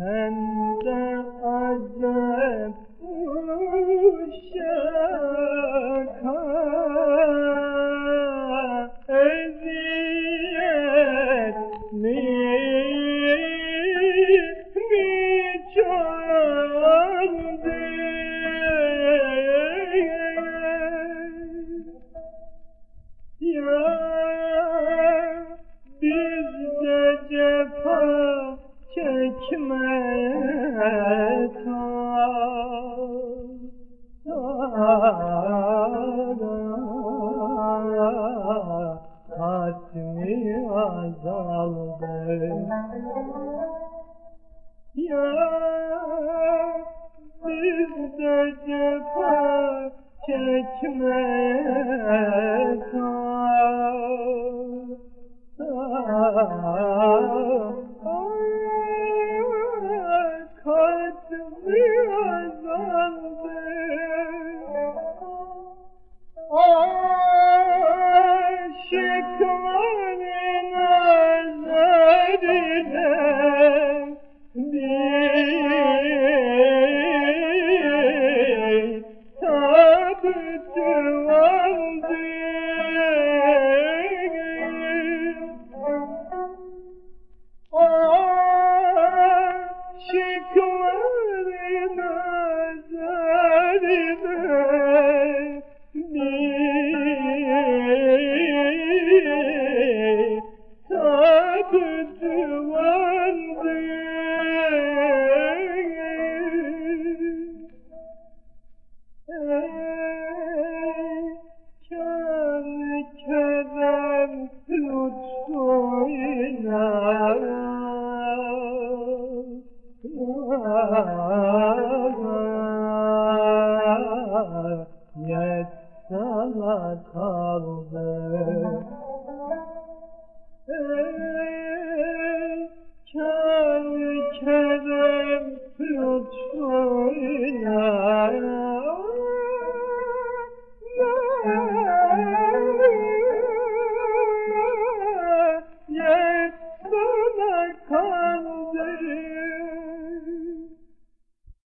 acep çekmeye tara Hasmi azaldı Ya bizde cefa çekmeye Kalbimi azaldı kaldı. Kâr kerem lütfuyla